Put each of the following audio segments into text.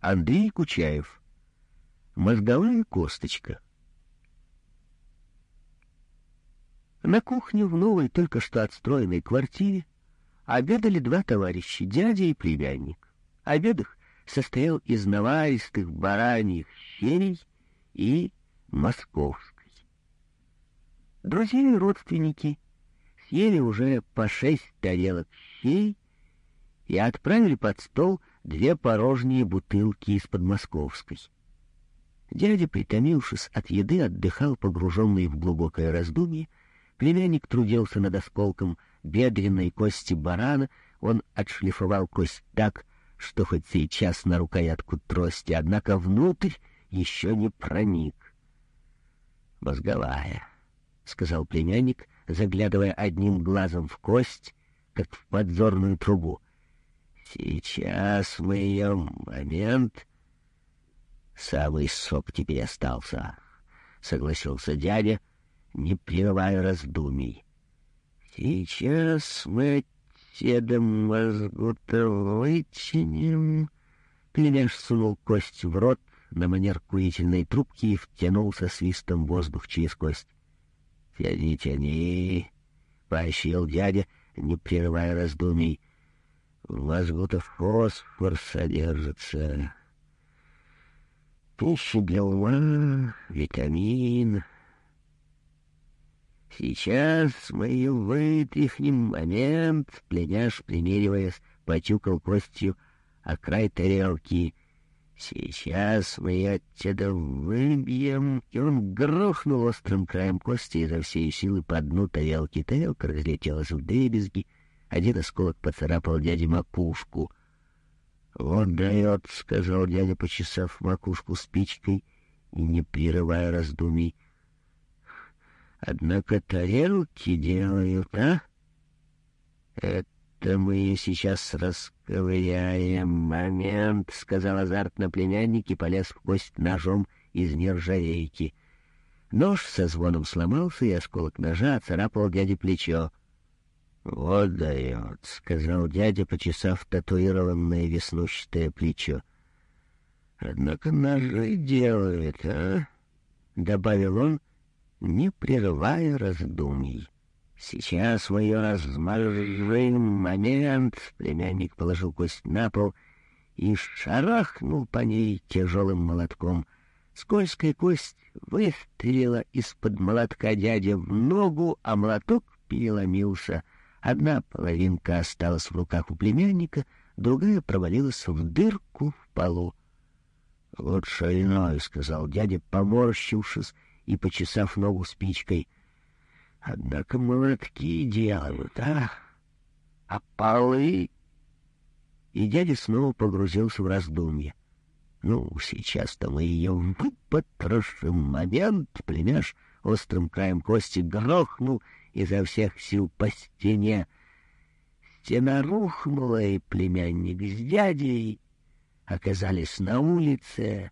Андрей Кучаев. Мозговая косточка. На кухне в новой, только что отстроенной квартире обедали два товарища, дядя и племянник. Обед их состоял из наваристых бараньих щелей и московской. Друзья и родственники съели уже по шесть тарелок щей и отправили под стол две порожние бутылки из-под московской. Дядя, притомившись от еды, отдыхал, погруженный в глубокое раздумье. Племянник трудился над осколком бедренной кости барана. Он отшлифовал кость так, что хоть сейчас на рукоятку трости, однако внутрь еще не проник. «Мозговая», — сказал племянник, заглядывая одним глазом в кость, как в подзорную трубу. «Сейчас мы ее момент...» «Самый сок теперь остался», — согласился дядя, не прерывая раздумий. «Сейчас мы деда мозгу-то вытянем...» Племяш сунул кость в рот на манер курительной трубки и втянул со свистом воздух через кость. «Тяни, тяни!» — поощрил дядя, не прерывая раздумий. «В мозгу-то фосфор содержится...» Пища ума, витамин. Сейчас мы ее вытряхнем. Момент, пленяш, примериваясь, потюкал костью о край тарелки. Сейчас мы ее отсюда выбьем. И он грохнул острым краем кости изо всей силы по дну тарелки. Тарелка разлетелась в дребезги. Один осколок поцарапал дяде макушку — «Вот дает», — сказал дядя, почесав макушку спичкой и не прерывая раздумий. «Однако тарелки делают, а? Это мы сейчас расковыряем. Момент», — сказал азартно племянник и полез в кость ножом из нержавейки. Нож со звоном сломался, и осколок ножа царапал дяде плечо. «Вот дает», — сказал дядя, почесав татуированное веснущатое плечо. «Однако ножи делает, а?» — добавил он, не прерывая раздумий. «Сейчас мы ее размажем. Момент!» — племянник положил кость на пол и шарахнул по ней тяжелым молотком. Скользкая кость выстрелила из-под молотка дядя в ногу, а молоток переломился — Одна половинка осталась в руках у племянника, другая провалилась в дырку в полу. — Вот шальной, — сказал дядя, поморщившись и почесав ногу спичкой. — Однако молотки делают, а? А полы... И дядя снова погрузился в раздумье. Ну, сейчас-то мы ее выпотрошим. Момент, племяш острым краем кости грохнул изо всех сил по стене. Стена рухнула, и племянник с дядей оказались на улице,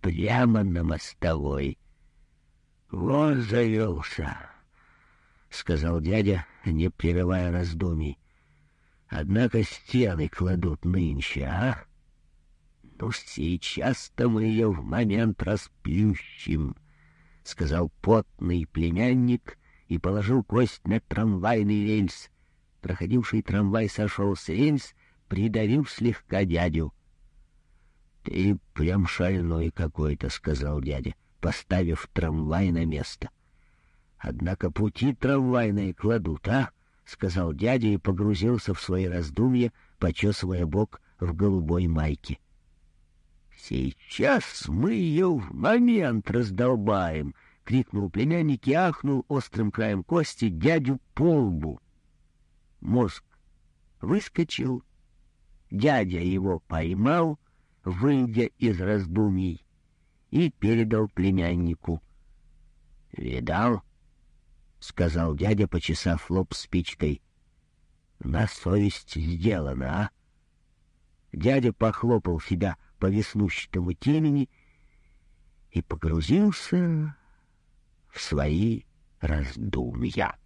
прямо на мостовой. — Вот завелся, — сказал дядя, не прерывая раздумий. — Однако стены кладут нынче, а? Ну, сейчас-то мы ее в момент расплющим, — сказал потный племянник и положил кость на трамвайный рельс. Проходивший трамвай сошел с рельс, придавив слегка дядю. — Ты прям шальной какой-то, — сказал дядя, поставив трамвай на место. — Однако пути трамвайные кладут, а? — сказал дядя и погрузился в свои раздумья, почесывая бок в голубой майке. — Сейчас мы ее в момент раздолбаем, — крикнул племянник и ахнул острым краем кости дядю по лбу. Мозг выскочил, дядя его поймал, выйдя из раздумий, и передал племяннику. — Видал? — сказал дядя, почесав лоб спичкой. — На совесть сделано, а? Дядя похлопал себя по веснущатому темени и погрузился в свои раздумья.